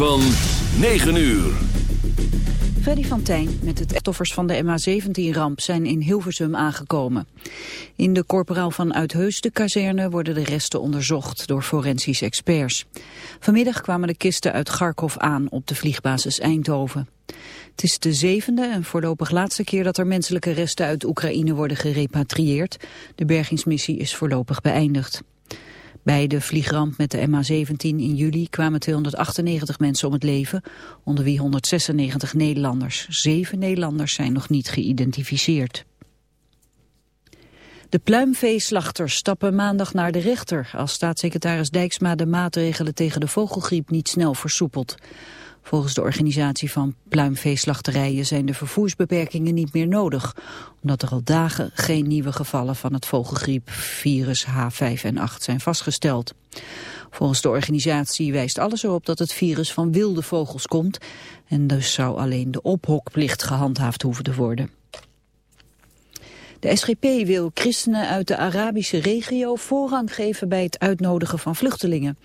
Van 9 uur. Freddy van Tijn met het toffers van de MH17-ramp zijn in Hilversum aangekomen. In de korporaal van Uitheus de kazerne worden de resten onderzocht door forensisch experts. Vanmiddag kwamen de kisten uit Garkov aan op de vliegbasis Eindhoven. Het is de zevende en voorlopig laatste keer dat er menselijke resten uit Oekraïne worden gerepatrieerd. De bergingsmissie is voorlopig beëindigd. Bij de vliegramp met de MH17 in juli kwamen 298 mensen om het leven, onder wie 196 Nederlanders. Zeven Nederlanders zijn nog niet geïdentificeerd. De pluimveeslachters stappen maandag naar de rechter als staatssecretaris Dijksma de maatregelen tegen de vogelgriep niet snel versoepelt. Volgens de organisatie van pluimveeslachterijen zijn de vervoersbeperkingen niet meer nodig, omdat er al dagen geen nieuwe gevallen van het vogelgriepvirus H5N8 zijn vastgesteld. Volgens de organisatie wijst alles erop dat het virus van wilde vogels komt en dus zou alleen de ophokplicht gehandhaafd hoeven te worden. De SGP wil christenen uit de Arabische regio voorrang geven bij het uitnodigen van vluchtelingen.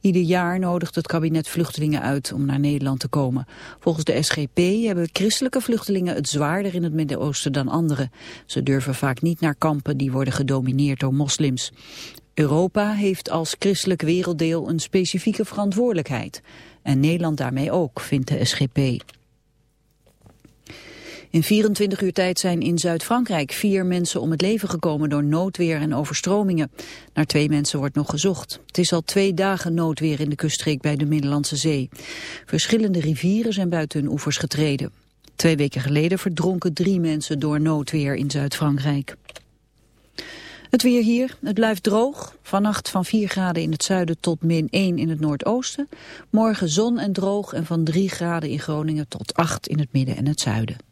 Ieder jaar nodigt het kabinet vluchtelingen uit om naar Nederland te komen. Volgens de SGP hebben christelijke vluchtelingen het zwaarder in het Midden-Oosten dan anderen. Ze durven vaak niet naar kampen die worden gedomineerd door moslims. Europa heeft als christelijk werelddeel een specifieke verantwoordelijkheid. En Nederland daarmee ook, vindt de SGP. In 24 uur tijd zijn in Zuid-Frankrijk vier mensen om het leven gekomen door noodweer en overstromingen. Naar twee mensen wordt nog gezocht. Het is al twee dagen noodweer in de kuststreek bij de Middellandse Zee. Verschillende rivieren zijn buiten hun oevers getreden. Twee weken geleden verdronken drie mensen door noodweer in Zuid-Frankrijk. Het weer hier, het blijft droog. Vannacht van 4 graden in het zuiden tot min 1 in het noordoosten. Morgen zon en droog en van 3 graden in Groningen tot 8 in het midden en het zuiden.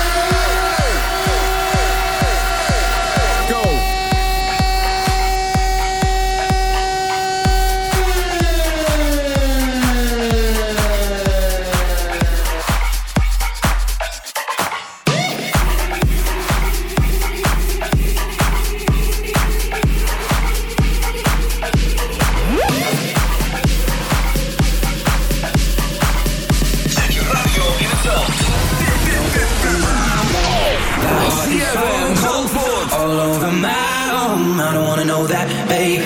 That, babe.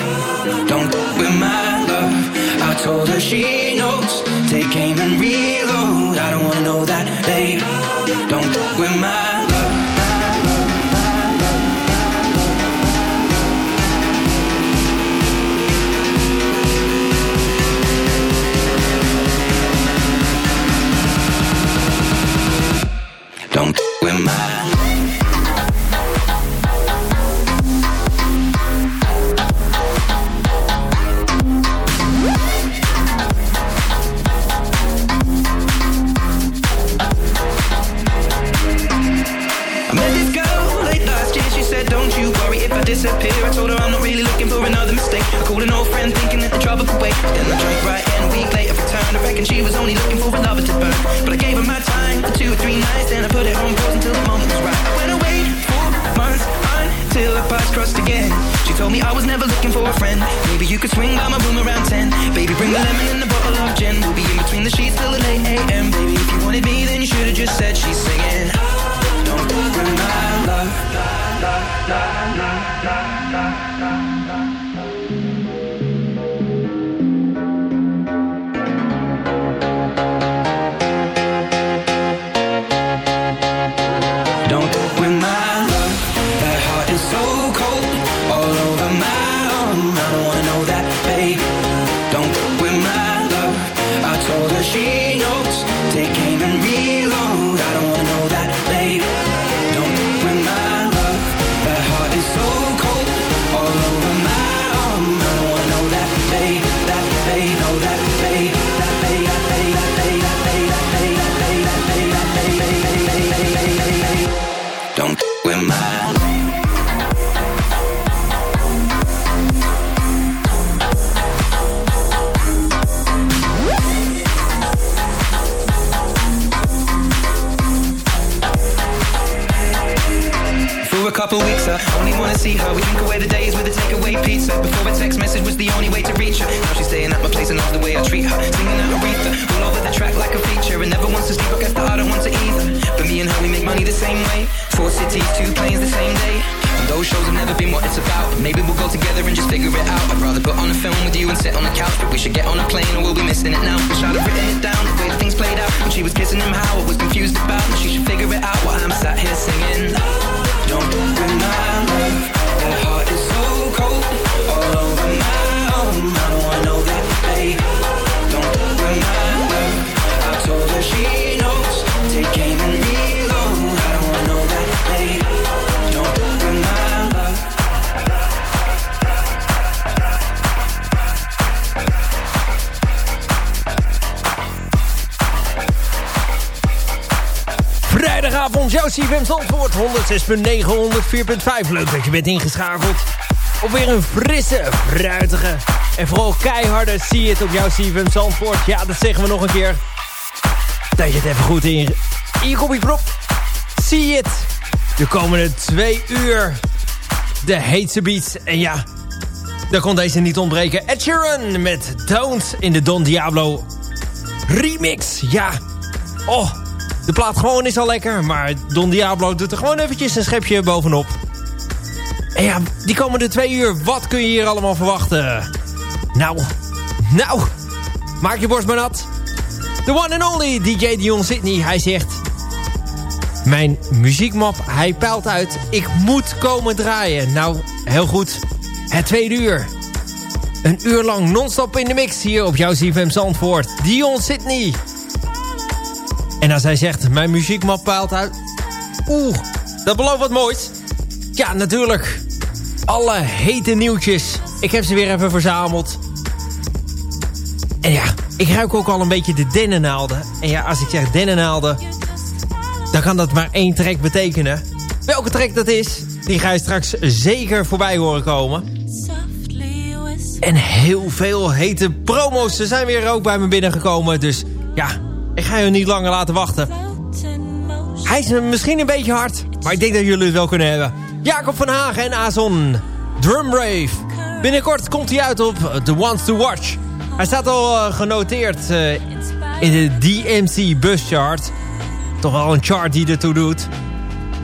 Don't with my love. I told her she knows. Take aim and reload. I don't wanna know that, babe. Couple weeks, I only wanna see her. We drink away the days with a takeaway pizza. Before a text message was the only way to reach her. Now she's staying at my place and loves the way I treat her. Singing out Aretha, all over the track like a feature. And never wants to sleep, I guess that I don't want to either. But me and her, we make money the same way. Four cities, two planes the same day. And those shows have never been what it's about. Maybe we'll go together and just figure it out. I'd rather put on a film with you and sit on the couch. But we should get on a plane or we'll be missing it now. Wish I'd have written it down, the way things played out. When she was kissing him, how I was confused about. Now she should figure it out while I'm sat here singing. I know that Vrijdagavond, jouw CFM Zandvoort, 106.9, 104.5. Leuk dat je bent ingeschakeld. Op weer een frisse, fruitige en vooral keiharde zie het op jouw CFM Zandvoort. Ja, dat zeggen we nog een keer. Dat je het even goed in, je kopje propt. Zie het. De komende twee uur. De heetste beats. En ja, daar kon deze niet ontbreken. Ed Sheeran met Don't in de Don Diablo remix. Ja, oh, de plaat gewoon is al lekker. Maar Don Diablo doet er gewoon eventjes een schepje bovenop. En ja, die komende twee uur, wat kun je hier allemaal verwachten? Nou, nou, maak je borst maar nat. The one and only DJ Dion Sydney, hij zegt... Mijn muziekmap, hij peilt uit. Ik moet komen draaien. Nou, heel goed. Het tweede uur. Een uur lang non-stop in de mix hier op jouw CFM Zandvoort. Dion Sydney. En als hij zegt, mijn muziekmap peilt uit... Oeh, dat belooft wat moois. Ja, natuurlijk. Alle hete nieuwtjes. Ik heb ze weer even verzameld. En ja, ik ruik ook al een beetje de dennennaalden. En ja, als ik zeg dennennaalden... dan kan dat maar één track betekenen. Welke track dat is, die ga je straks zeker voorbij horen komen. En heel veel hete promo's. Ze zijn weer ook bij me binnengekomen. Dus ja, ik ga je niet langer laten wachten. Hij is misschien een beetje hard. Maar ik denk dat jullie het wel kunnen hebben. Jacob van Hagen en Azon. Drumbrave. Binnenkort komt hij uit op The Ones to Watch. Hij staat al uh, genoteerd uh, in de DMC Bus Chart. Toch wel een chart die ertoe doet.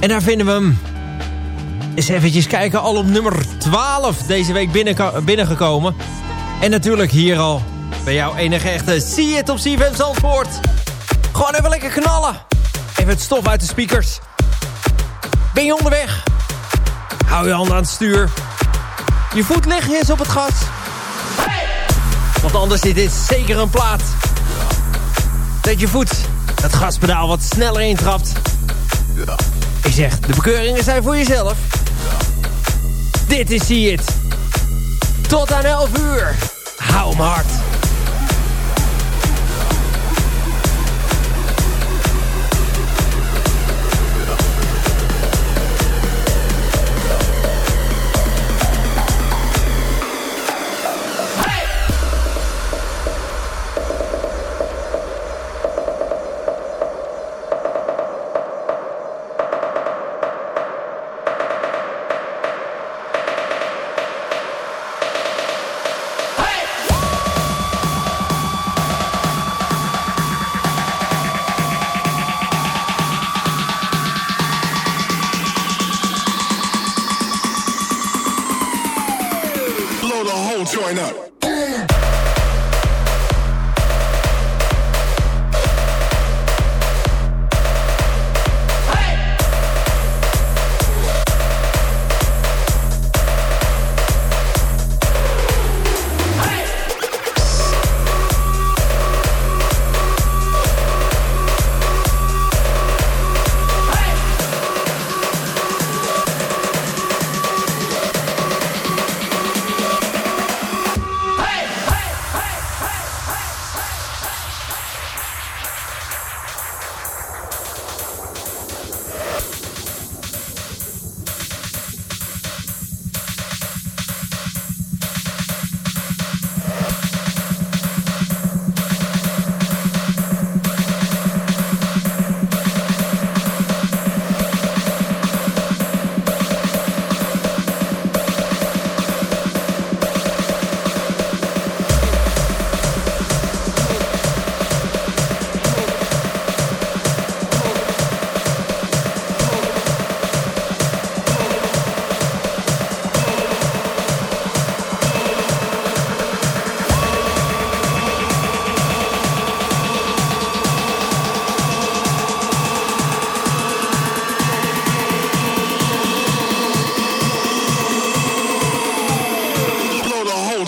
En daar vinden we hem. Eens eventjes kijken, al op nummer 12 deze week binnen, binnengekomen. En natuurlijk hier al bij jouw enige echte See It op CFM Zandvoort. Gewoon even lekker knallen. Even het stof uit de speakers. Ben je onderweg? Hou je handen aan het stuur. Je voet lichtjes op het gas. Want anders is dit zeker een plaat. Dat je voet het gaspedaal wat sneller intrapt. Ik zeg, de bekeuringen zijn voor jezelf. Dit is It. Tot aan 11 uur. Hou hem hard.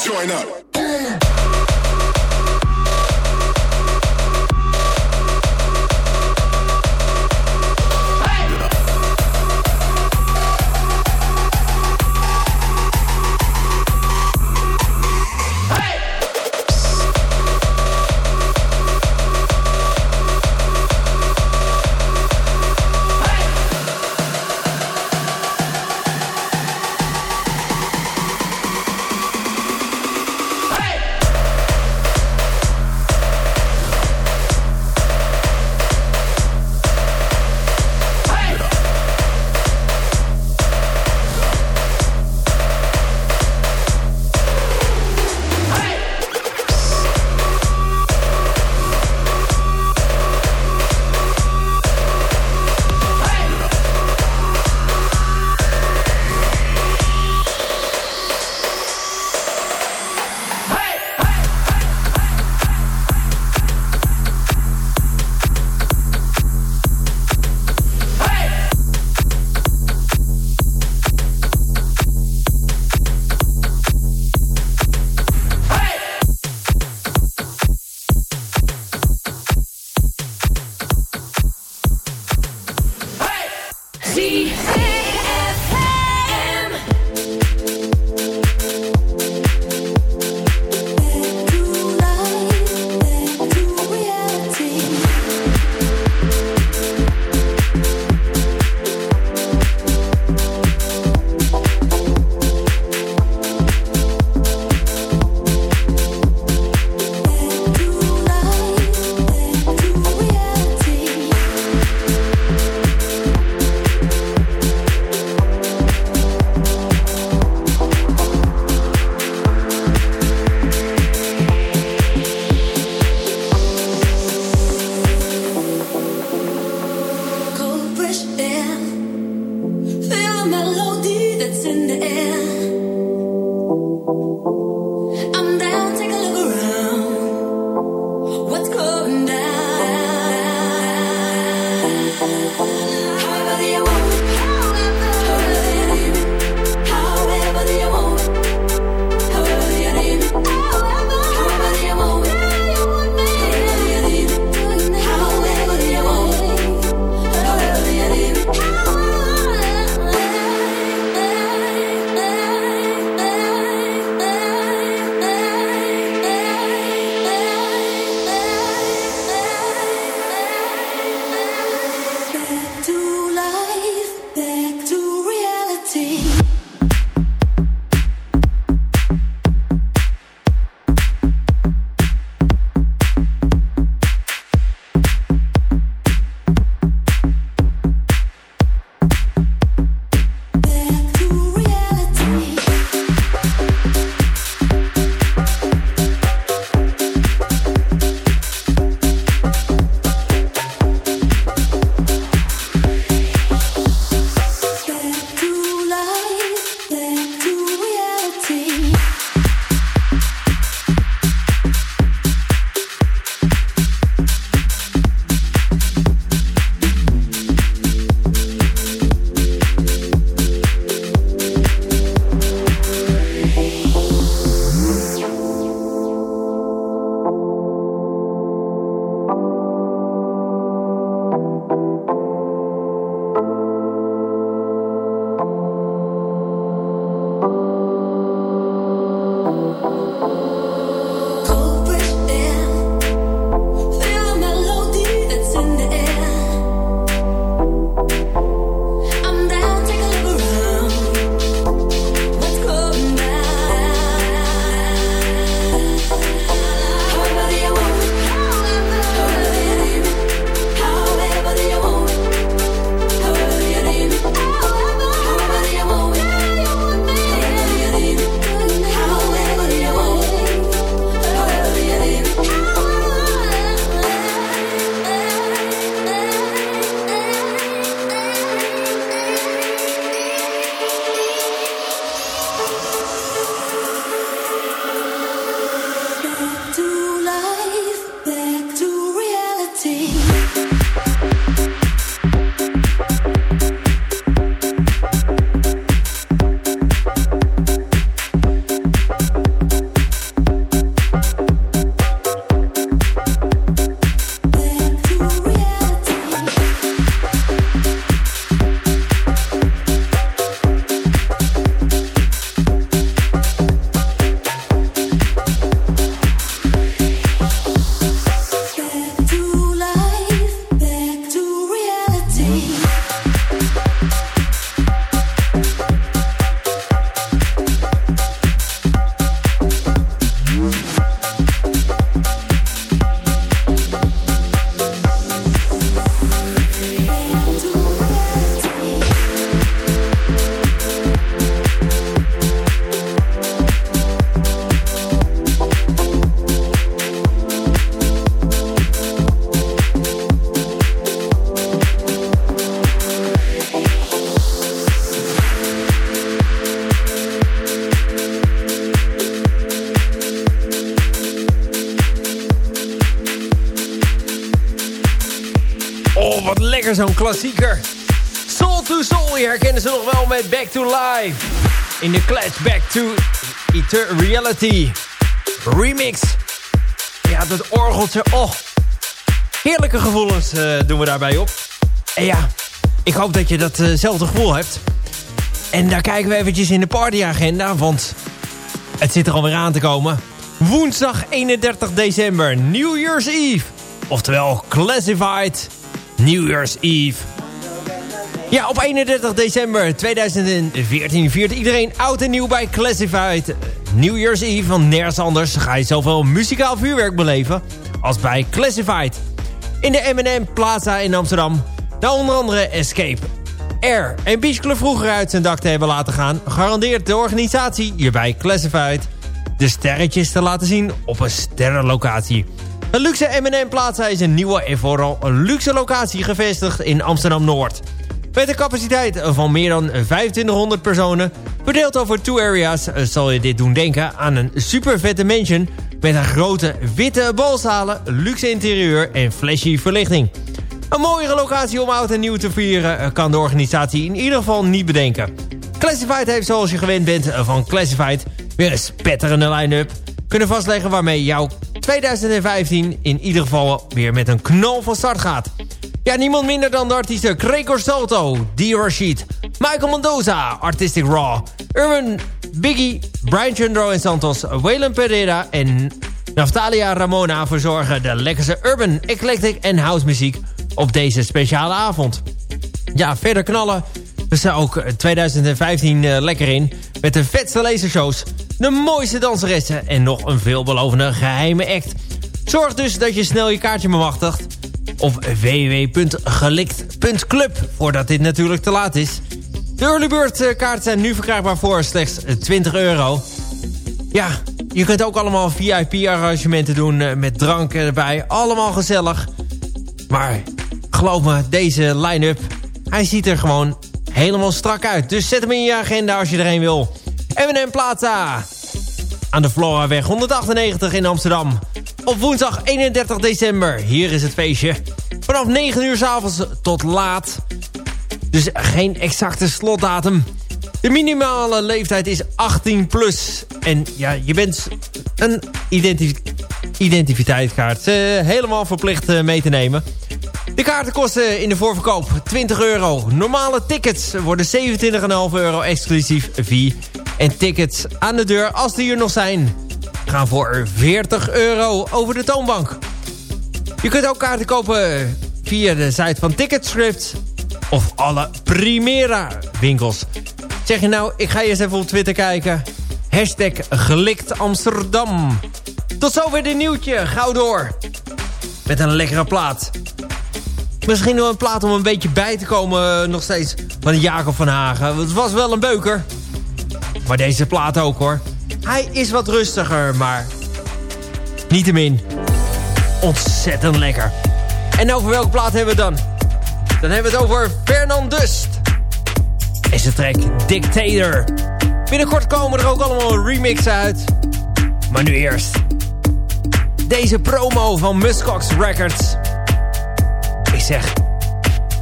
join up. Zo'n klassieker. Soul to Soul, je herkennen ze nog wel met Back to Life. In de Clash Back to Eternal Reality. Remix. Ja, dat orgeltje, oh. Heerlijke gevoelens uh, doen we daarbij op. En ja, ik hoop dat je datzelfde uh gevoel hebt. En daar kijken we eventjes in de partyagenda, want het zit er alweer aan te komen. Woensdag 31 december, New Year's Eve. Oftewel Classified New Year's Eve. Ja, op 31 december 2014 viert iedereen oud en nieuw bij Classified New Year's Eve. Want nergens anders ga je zoveel muzikaal vuurwerk beleven als bij Classified. In de M&M Plaza in Amsterdam. Daar onder andere Escape, Air en Beach Club vroeger uit zijn dak te hebben laten gaan... garandeert de organisatie hierbij Classified de sterretjes te laten zien op een sterrenlocatie. De luxe M&M Plaza is een nieuwe en vooral luxe locatie gevestigd in Amsterdam-Noord. Met een capaciteit van meer dan 2500 personen, verdeeld over two areas, zal je dit doen denken aan een super vette mansion met een grote witte balzalen, luxe interieur en flashy verlichting. Een mooiere locatie om oud en nieuw te vieren kan de organisatie in ieder geval niet bedenken. Classified heeft zoals je gewend bent van Classified weer een spetterende line-up kunnen vastleggen waarmee jouw 2015 in ieder geval weer met een knal van start gaat. Ja, niemand minder dan de artiesten Gregor Salto, D. Rashid, Michael Mendoza, Artistic Raw, Urban Biggie, Brian Chundro en Santos, Waylon Pereira en Naftalia Ramona verzorgen de lekkerste urban, eclectic en house muziek op deze speciale avond. Ja, verder knallen we staan ook 2015 uh, lekker in met de vetste lasershows, de mooiste danseressen en nog een veelbelovende geheime act. Zorg dus dat je snel je kaartje bemachtigt op www.gelikt.club voordat dit natuurlijk te laat is. De early bird eh, kaarten zijn nu verkrijgbaar voor slechts 20 euro. Ja, je kunt ook allemaal VIP-arrangementen doen eh, met drank erbij. Allemaal gezellig. Maar geloof me, deze line-up, hij ziet er gewoon helemaal strak uit. Dus zet hem in je agenda als je erheen wil. M&M Plaza. Aan de Floraweg 198 in Amsterdam. Op woensdag 31 december. Hier is het feestje. Vanaf 9 uur s'avonds tot laat. Dus geen exacte slotdatum. De minimale leeftijd is 18 plus. En ja, je bent een identif identiteitskaart uh, helemaal verplicht uh, mee te nemen. De kaarten kosten in de voorverkoop 20 euro. Normale tickets worden 27,5 euro exclusief fee. En tickets aan de deur, als die er nog zijn, gaan voor 40 euro over de toonbank. Je kunt ook kaarten kopen via de site van Ticketscript of alle Primera winkels. Zeg je nou, ik ga eens even op Twitter kijken. Hashtag gelikt Amsterdam. Tot zover dit nieuwtje. Gauw door. Met een lekkere plaat. Misschien nog een plaat om een beetje bij te komen eh, nog steeds van Jacob van Hagen. Het was wel een beuker. Maar deze plaat ook hoor. Hij is wat rustiger, maar niettemin ontzettend lekker. En over welke plaat hebben we dan? Dan hebben we het over Fernand Dust. En zijn track Dictator. Binnenkort komen er ook allemaal remixen uit. Maar nu eerst. Deze promo van Muskox Records zeg.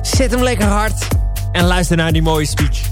Zet hem lekker hard en luister naar die mooie speech.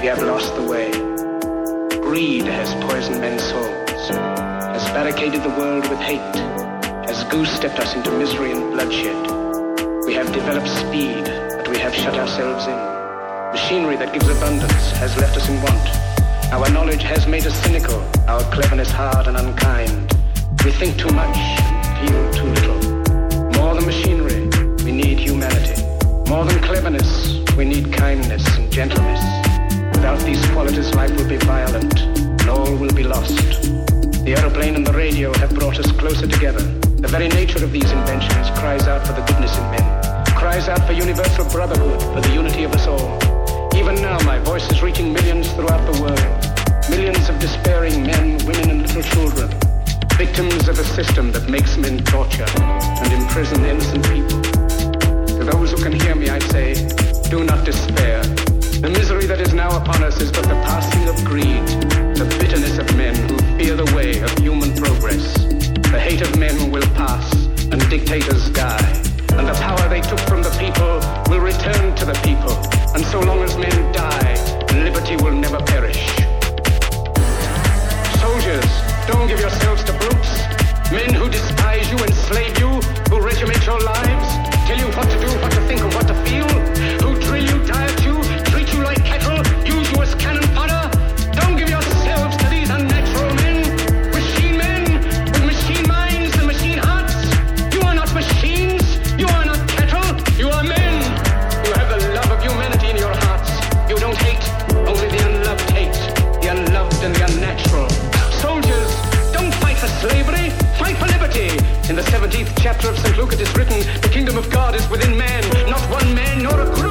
we have lost the way. Greed has poisoned men's souls, has barricaded the world with hate, has goose-stepped us into misery and bloodshed. We have developed speed, but we have shut ourselves in. Machinery that gives abundance has left us in want. Our knowledge has made us cynical, our cleverness hard and unkind. We think too much feel too little. More than machinery, we need humanity. More than cleverness, we need kindness and gentleness. Without these qualities, life will be violent, and all will be lost. The aeroplane and the radio have brought us closer together. The very nature of these inventions cries out for the goodness in men, cries out for universal brotherhood, for the unity of us all. Even now, my voice is reaching millions throughout the world. Millions of despairing men, women, and little children. Victims of a system that makes men torture and imprison innocent people. To those who can hear me, I say, do not despair. The misery that is now upon us is but the passing of greed, the bitterness of men who fear the way of human progress. The hate of men will pass, and dictators die. And the power they took from the people will return to the people. And so long as men die, liberty will never perish. Soldiers, don't give yourselves to brutes. Men who despise you, enslave you, who regiment your lives, tell you what to do, what to think, and what to feel, 17th chapter of St. Luke it is written, the kingdom of God is within man, not one man nor a group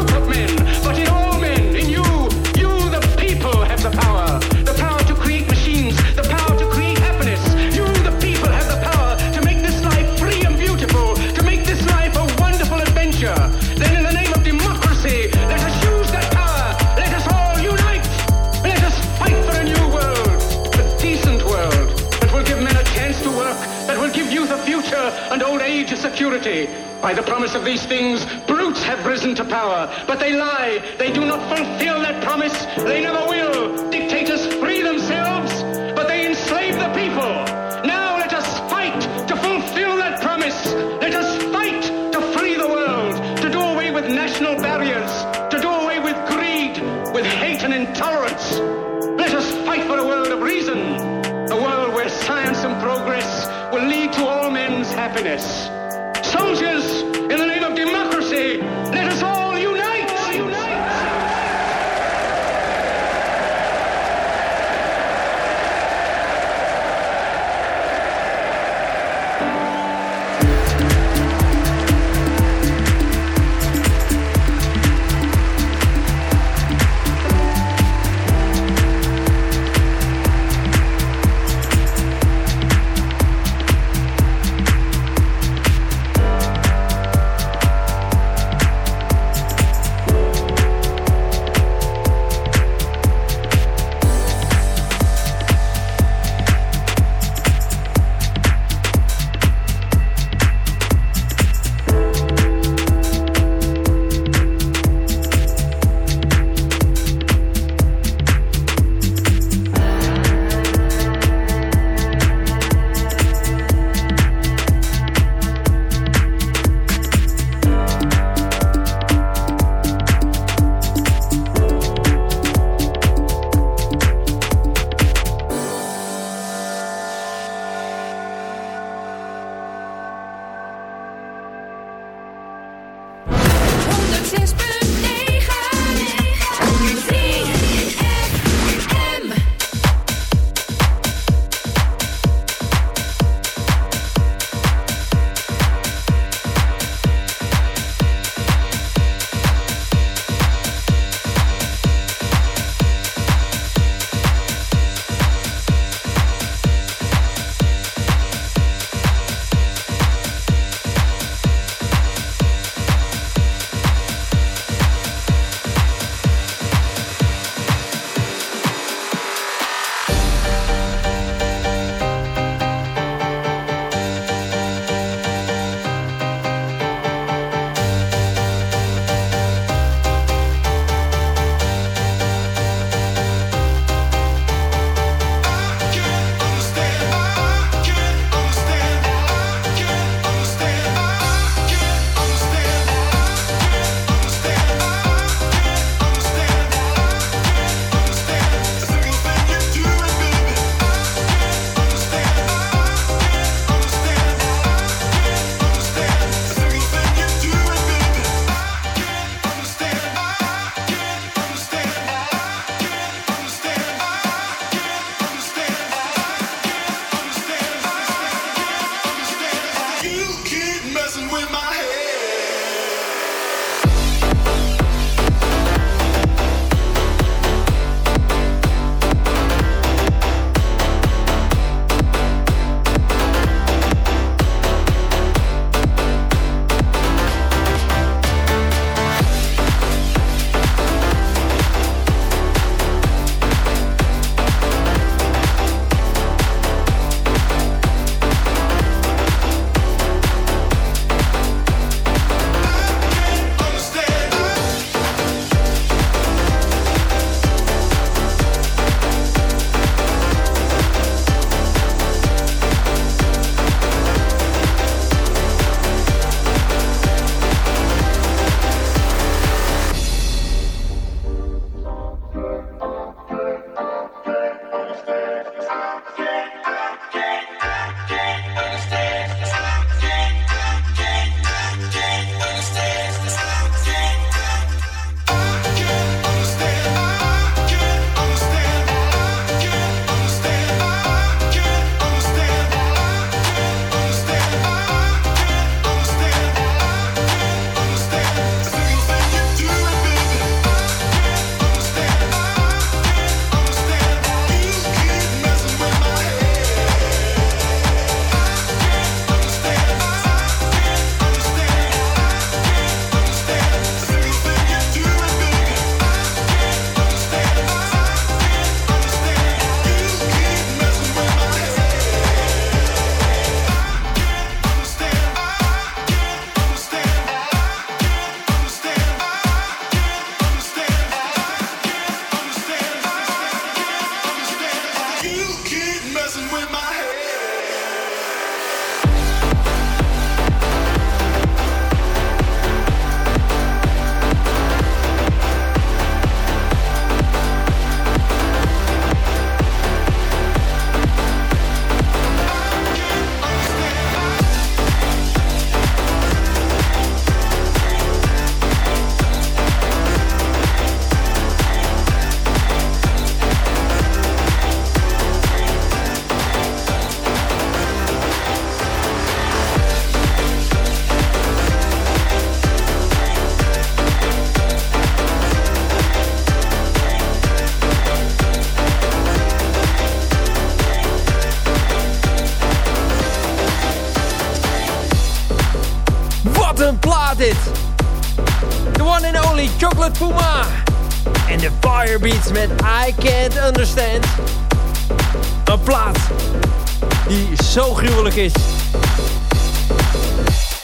By the promise of these things, brutes have risen to power, but they lie. They do not fulfill that promise. They never will. Dictators free themselves, but they enslave the people. Now let us fight to fulfill that promise. Let us fight to free the world, to do away with national barriers, to do away with greed, with hate and intolerance. Let us fight for a world of reason, a world where science and progress will lead to all men's happiness. Soldiers,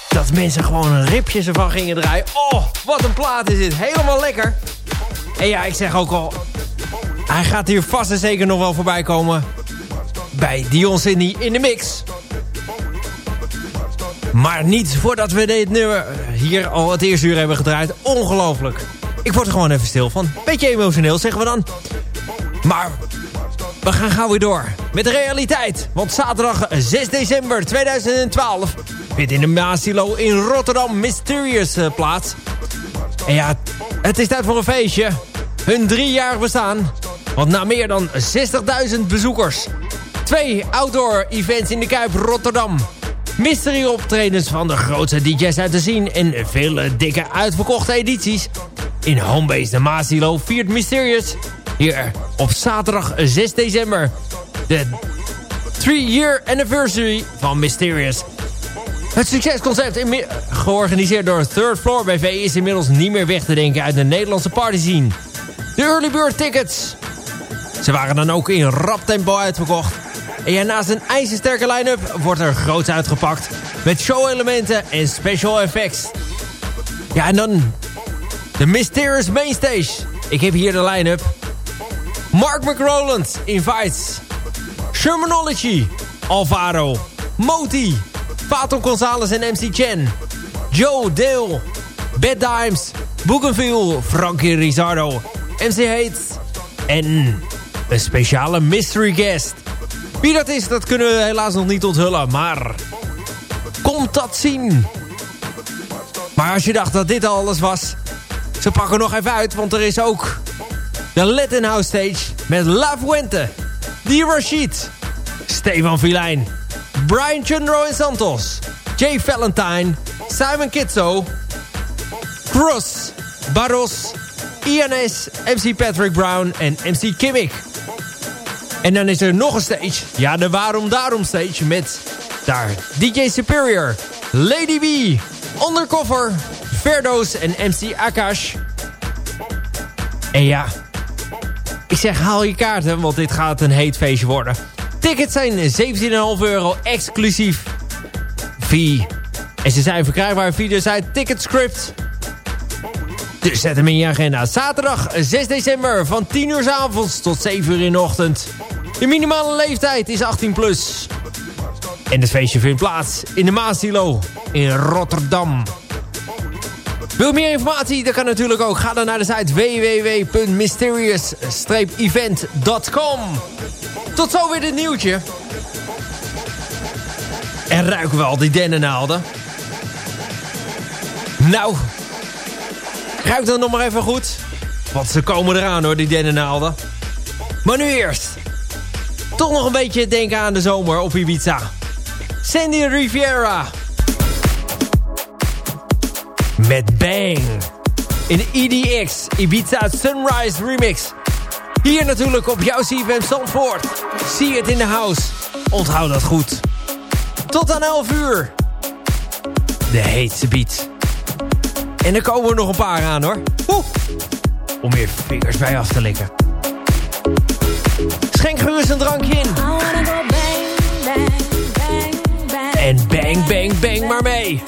Dat mensen gewoon een ripjes ervan gingen draaien. Oh, wat een plaat is dit. Helemaal lekker. En ja, ik zeg ook al... Hij gaat hier vast en zeker nog wel voorbij komen. Bij Dion Sydney in de mix. Maar niet voordat we dit nummer hier al het eerste uur hebben gedraaid. Ongelooflijk. Ik word er gewoon even stil van. Beetje emotioneel, zeggen we dan. Maar we gaan gauw weer door met de realiteit. Want zaterdag 6 december 2012 vindt in de Maasilo in Rotterdam Mysterious uh, plaats. En ja, het is tijd voor een feestje. Hun driejarig bestaan. Want na meer dan 60.000 bezoekers. Twee outdoor events in de Kuip Rotterdam. Mystery optredens van de grootste DJ's uit te zien. En vele dikke uitverkochte edities. In Homebase de Maasilo viert Mysterious op zaterdag 6 december. De 3-year anniversary van Mysterious. Het succesconcept georganiseerd door Third Floor BV is inmiddels niet meer weg te denken uit de Nederlandse party scene. De early bird tickets. Ze waren dan ook in rap tempo uitverkocht. En ja, naast een ijzersterke line-up wordt er groots uitgepakt. Met show-elementen en special effects. Ja, en dan de Mysterious Mainstage. Ik heb hier de line-up. Mark McRoland invites. Shermanology. Alvaro. Moti. Fato Gonzalez en MC Chen. Joe Dale. Bad Dimes. Bougainville. Frankie Rizardo. MC Hates. En een speciale mystery guest. Wie dat is, dat kunnen we helaas nog niet onthullen. Maar komt dat zien. Maar als je dacht dat dit alles was... Ze pakken nog even uit, want er is ook de Latin House Stage met La Fuente, Di Rashid, Stefan Vilijn, Brian Chundro en Santos, Jay Valentine, Simon Kitso, Cross, Barros, INS, MC Patrick Brown en MC Kimmik. En dan is er nog een stage, ja de Waarom Daarom stage met daar DJ Superior, Lady B, Undercover, Verdoos en MC Akash. En ja, ik zeg haal je kaarten, want dit gaat een heet feestje worden. Tickets zijn 17,5 euro exclusief fee. En ze zijn verkrijgbaar via de site Ticketscript. Dus zet hem in je agenda. Zaterdag 6 december van 10 uur s avonds tot 7 uur in de ochtend. De minimale leeftijd is 18 plus. En het feestje vindt plaats in de Maasilo in Rotterdam. Wil meer informatie? Dat kan natuurlijk ook. Ga dan naar de site www.mysterious-event.com. Tot zo weer dit nieuwtje. En ruiken we al die dennennaalden? Nou, ruik dan nog maar even goed. Want ze komen eraan hoor, die dennennaalden. Maar nu eerst. Toch nog een beetje denken aan de zomer op Ibiza. Sandy Riviera met Bang. In de EDX Ibiza Sunrise Remix. Hier natuurlijk op jouw CFM Zandvoort. Zie het in de house. Onthoud dat goed. Tot aan 11 uur. De heetste beat. En er komen nog een paar aan hoor. Oeh. Om meer vingers bij af te likken. Schenk gerust een drankje in. En bang, bang, bang maar mee.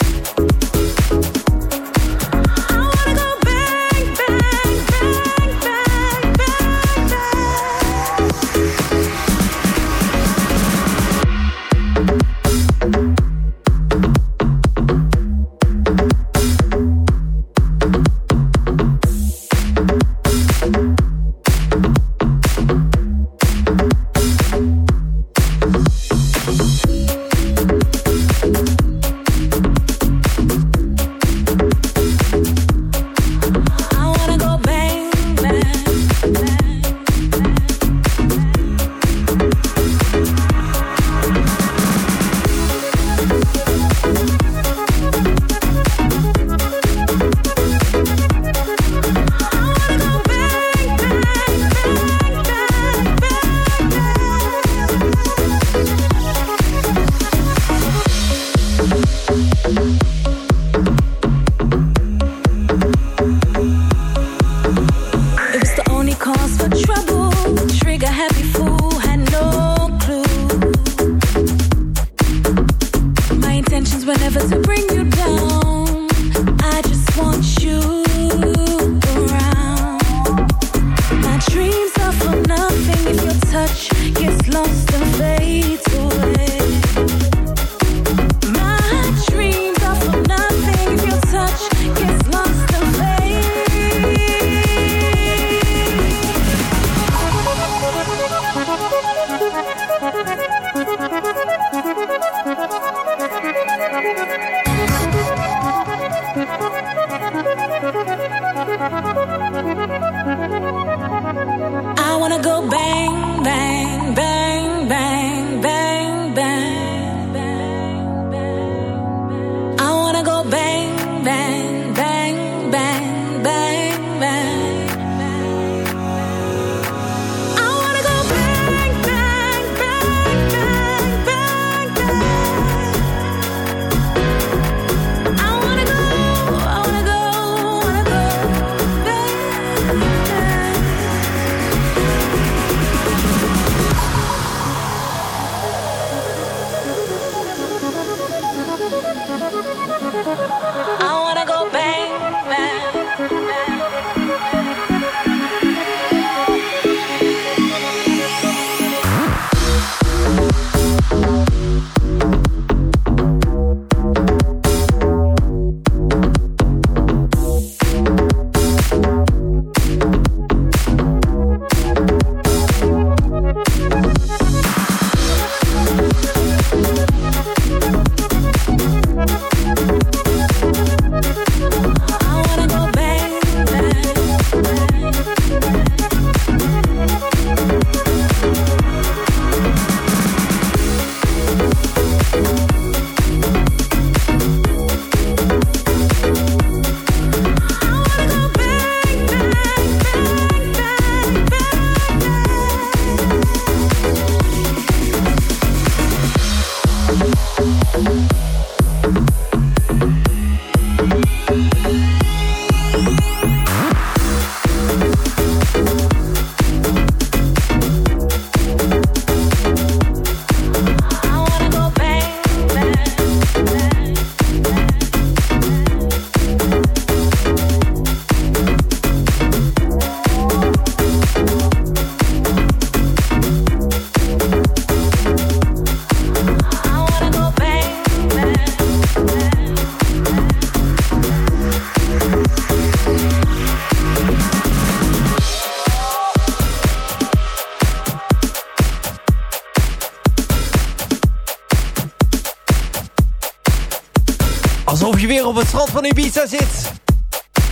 Op het strand van Ibiza zit.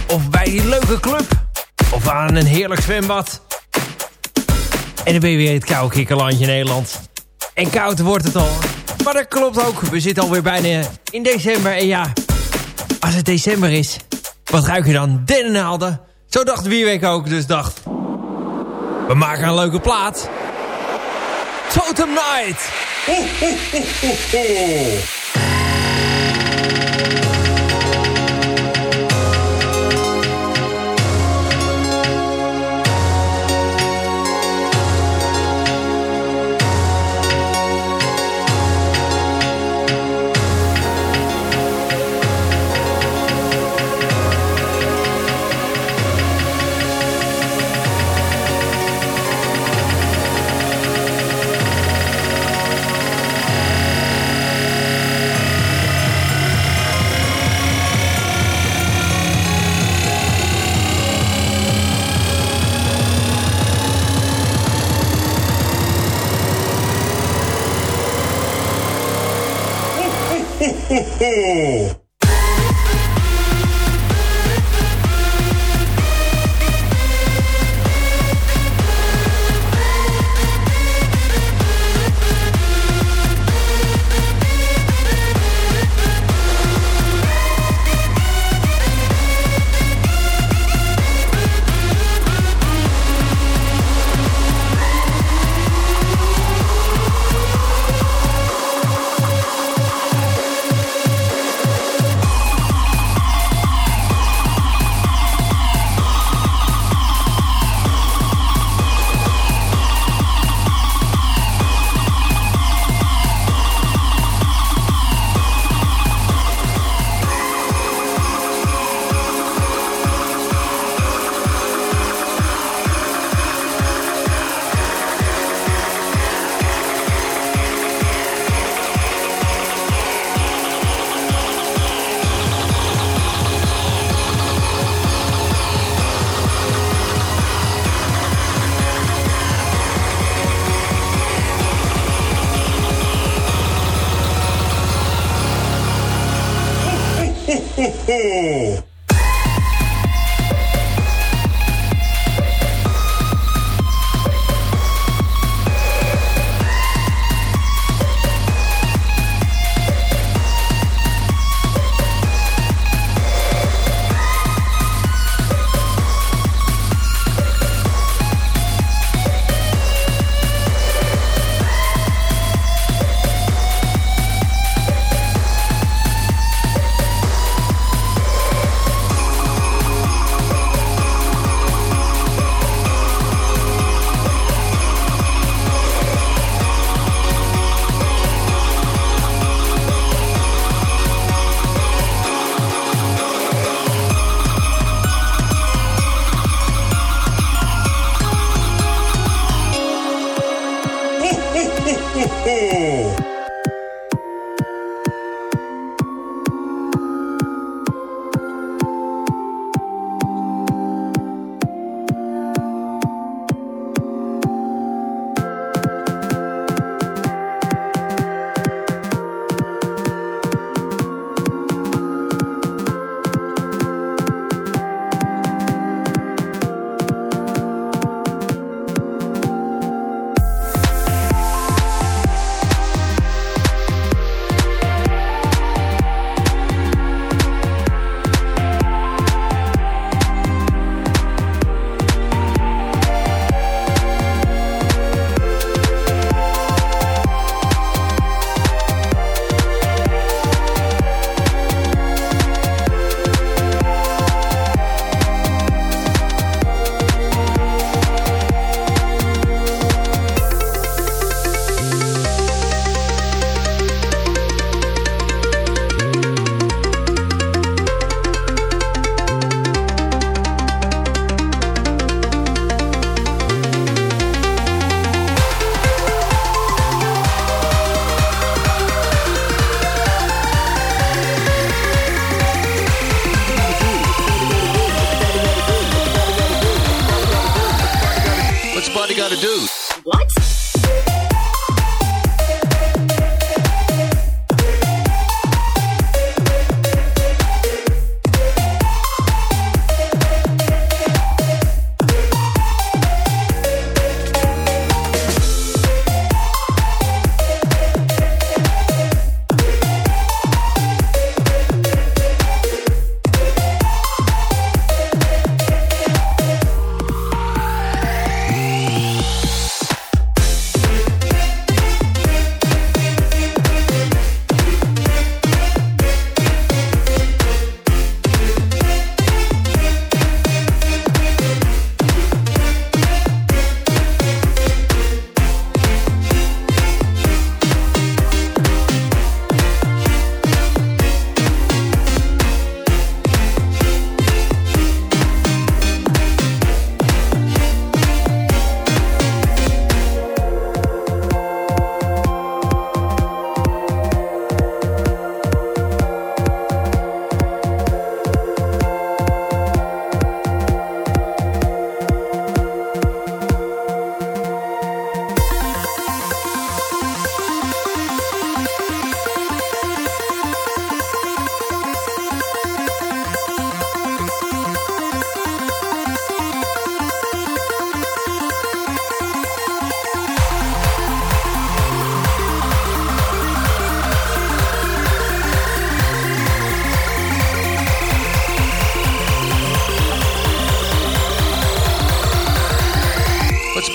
Of bij die leuke club. Of aan een heerlijk zwembad. En dan ben je weer het koude kikkerlandje Nederland. En koud wordt het al. Maar dat klopt ook. We zitten alweer bijna in december. En ja, als het december is, wat ruik je dan? Dennenaalden. Zo dacht Wierwek ook, dus dacht... We maken een leuke plaat. Totem Night!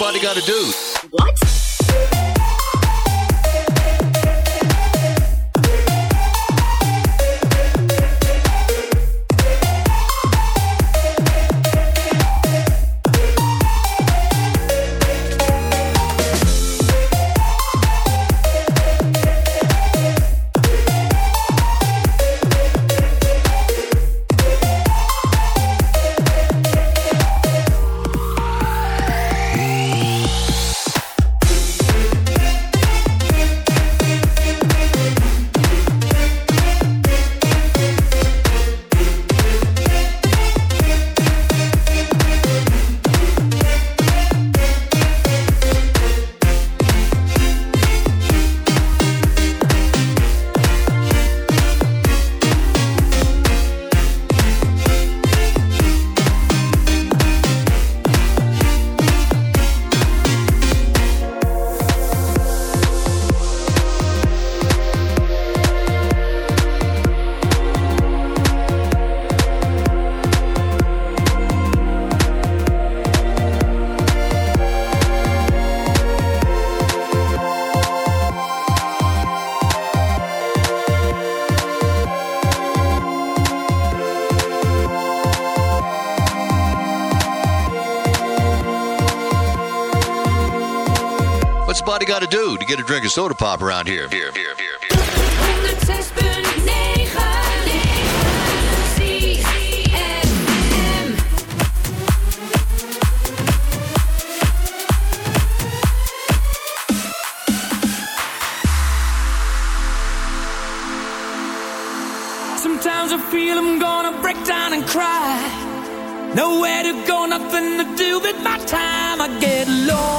Everybody got to do. Get a drink of soda pop around here. Here, here, here, here. Sometimes I feel I'm gonna break down and cry. Nowhere to go, nothing to do with my time. I get lonely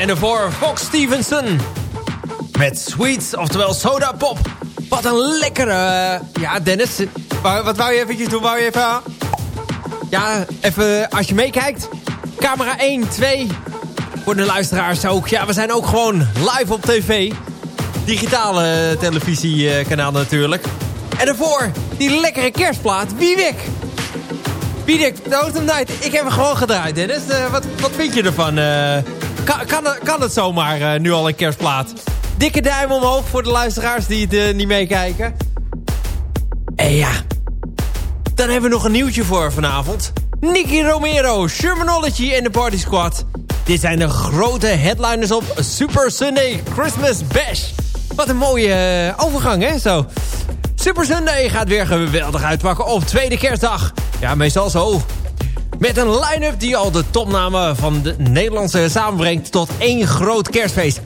En daarvoor Fox Stevenson. Met Sweets, oftewel Soda Pop. Wat een lekkere... eh, ja, Dennis. Wat wou je eventjes doen? Wou je even... Ja, even als je meekijkt. Camera 1, 2. Voor de luisteraars ook. Ja, we zijn ook gewoon live op tv. Digitale televisiekanaal natuurlijk. En daarvoor die lekkere kerstplaat. Wiewek. Wiewek, de Autumn Night. Ik heb hem gewoon gedraaid, Dennis. Uh, wat, wat vind je ervan? Uh, kan, kan, het zomaar uh, nu al een kerstplaat? Dikke duim omhoog voor de luisteraars die het niet meekijken. En ja, dan hebben we nog een nieuwtje voor vanavond. Nicky Romero, Shermanology en de Party Squad. Dit zijn de grote headliners op Super Sunday Christmas Bash. Wat een mooie overgang, hè, zo. Super Sunday gaat weer geweldig uitpakken op tweede kerstdag. Ja, meestal zo. Met een line-up die al de topnamen van de Nederlandse samenbrengt tot één groot kerstfeest.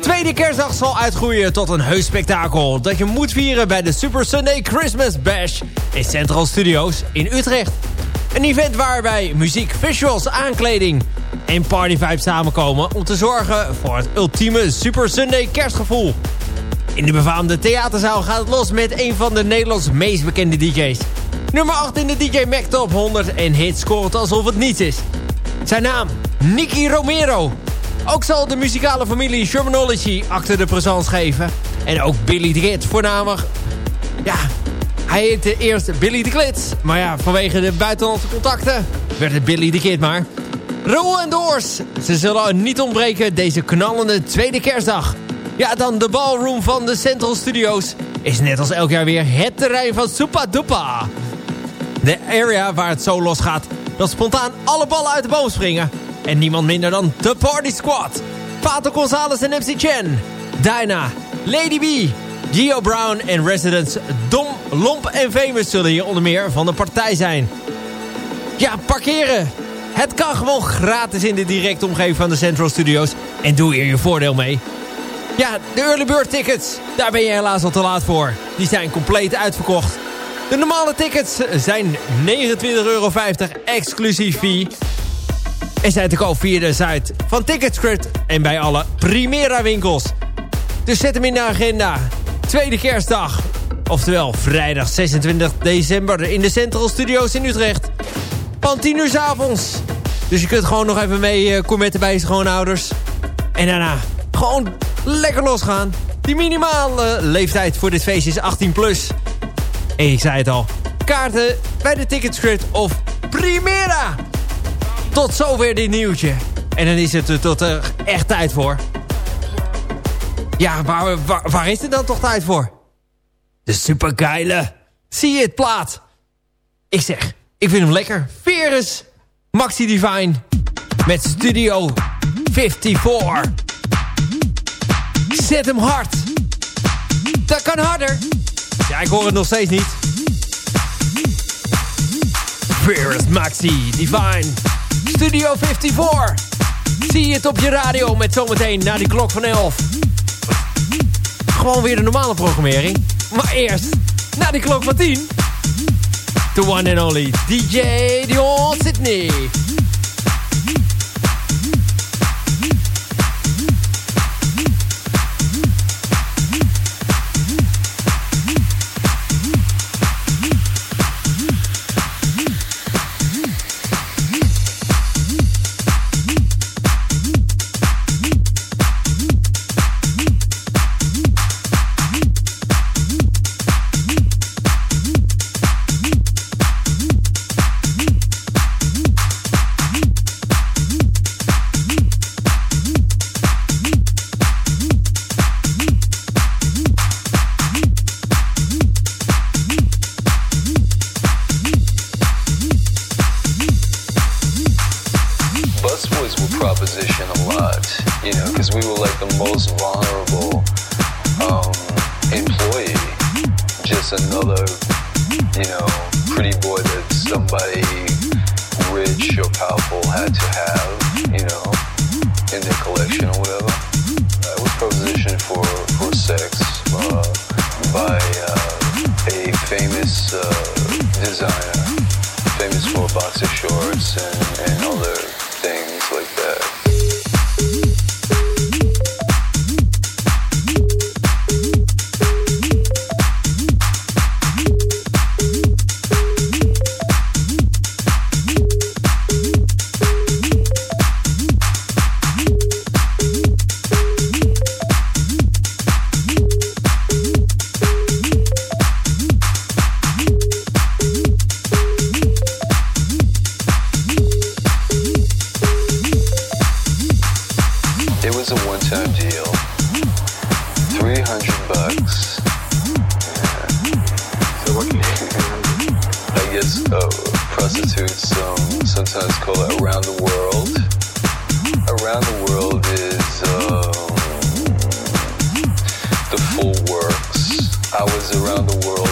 Tweede kerstdag zal uitgroeien tot een heus spektakel... dat je moet vieren bij de Super Sunday Christmas Bash in Central Studios in Utrecht. Een event waarbij muziek, visuals, aankleding en party vibes samenkomen... om te zorgen voor het ultieme Super Sunday kerstgevoel. In de befaamde theaterzaal gaat het los met een van de Nederlands meest bekende DJ's. Nummer 8 in de DJ Mac Top 100 en hit scoort alsof het niets is. Zijn naam, Nicky Romero. Ook zal de muzikale familie Shermanology achter de présence geven. En ook Billy de Kid, voornamelijk. Ja, hij heette eerst Billy de Klits. Maar ja, vanwege de buitenlandse contacten werd het Billy de Kid maar. Roel en Doors, ze zullen niet ontbreken deze knallende tweede kerstdag. Ja, dan de ballroom van de Central Studios is net als elk jaar weer het terrein van Supa Dupa. De area waar het zo los gaat dat spontaan alle ballen uit de boom springen. En niemand minder dan The Party Squad. Pato Gonzalez en MC Chen. Dyna, Lady B, Gio Brown en residents Dom, Lomp en Famous zullen hier onder meer van de partij zijn. Ja, parkeren. Het kan gewoon gratis in de directe omgeving van de Central Studios. En doe hier je voordeel mee. Ja, de early bird tickets, daar ben je helaas al te laat voor. Die zijn compleet uitverkocht. De normale tickets zijn 29,50 euro exclusief fee. En zijn te koop via de site van Ticketscript en bij alle Primera winkels. Dus zet hem in de agenda. Tweede kerstdag. Oftewel vrijdag 26 december in de Central Studios in Utrecht. Van 10 uur s avonds. Dus je kunt gewoon nog even mee uh, bij je schoonouders. En daarna gewoon lekker losgaan. Die minimale leeftijd voor dit feest is 18 plus. En ik zei het al. Kaarten bij de Ticketscript of Primera. Tot zover dit nieuwtje. En dan is het er tot er echt tijd voor. Ja, waar, waar, waar is het dan toch tijd voor? De supergeile. Zie je het plaat? Ik zeg, ik vind hem lekker. Verus, Maxi Divine. Met Studio 54. Zet hem hard. Dat kan harder. Ik hoor het nog steeds niet. Verus, Maxi Divine. Studio 54. Zie je het op je radio met zometeen na die klok van 11. Gewoon weer de normale programmering. Maar eerst, na die klok van 10... The one and only DJ Dion Sydney. sometimes call it around the world. Around the world is uh, the full works. I was around the world.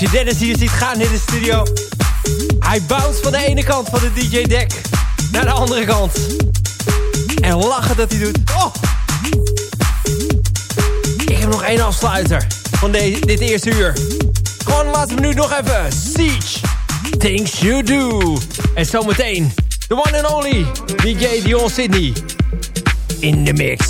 Je Dennis hier ziet gaan in de studio. Hij bounce van de ene kant van de DJ-deck naar de andere kant. En lachen dat hij doet. Oh. Ik heb nog één afsluiter van de, dit eerste uur. Gewoon de laatste minuut nog even. Siege, Things You Do. En zometeen, the one and only DJ Dion Sydney. In de mix.